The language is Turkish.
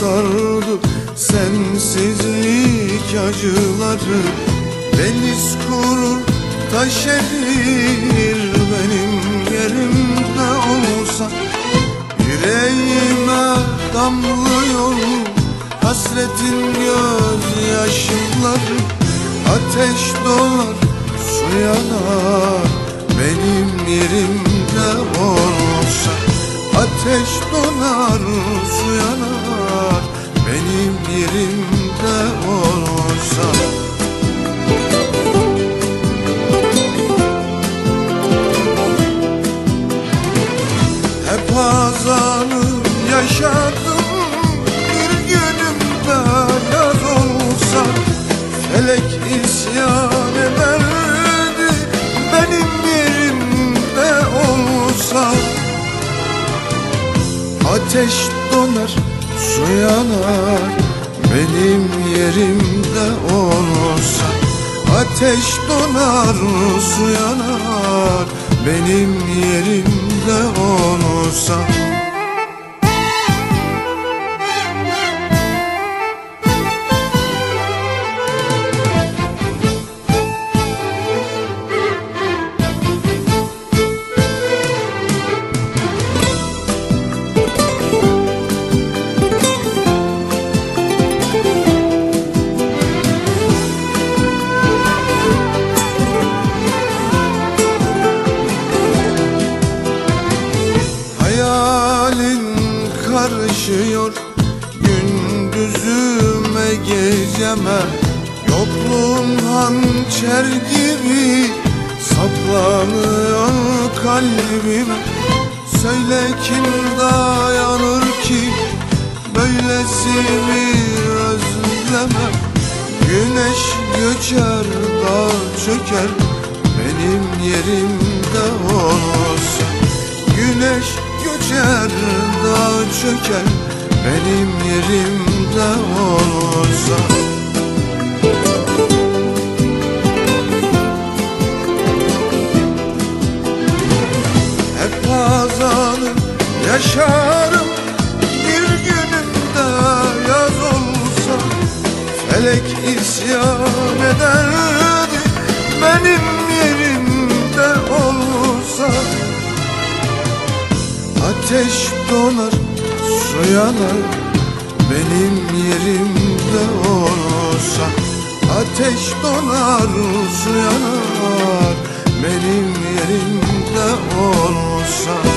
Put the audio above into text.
sardı. Sensizlik acıları Deniz kurur taş erir benim yerimde olsa. Yüreğime damlıyor hasretin gözyaşları? Ateş dolar olsa Felek isyan ederdi benim yerimde olsa. Ateş donar su yanar benim yerimde olsa. Ateş donar su yanar benim yerimde olsa karışıyor. Gündüzüme geceme Yokluğun hançer gibi saplanıyor kalbime. Söyle kim dayanır ki böylesi bir özleme? Güneş göçer dağ çöker benim yerimde olsa Güneş göçer dağ çöker benim yerimde olsa. Hep azanı yaşarım bir günümde yaz olsa. Felek isyan ederdi benim ateş donar su yanar. Benim yerimde olsa Ateş donar su yanar. Benim yerimde olsa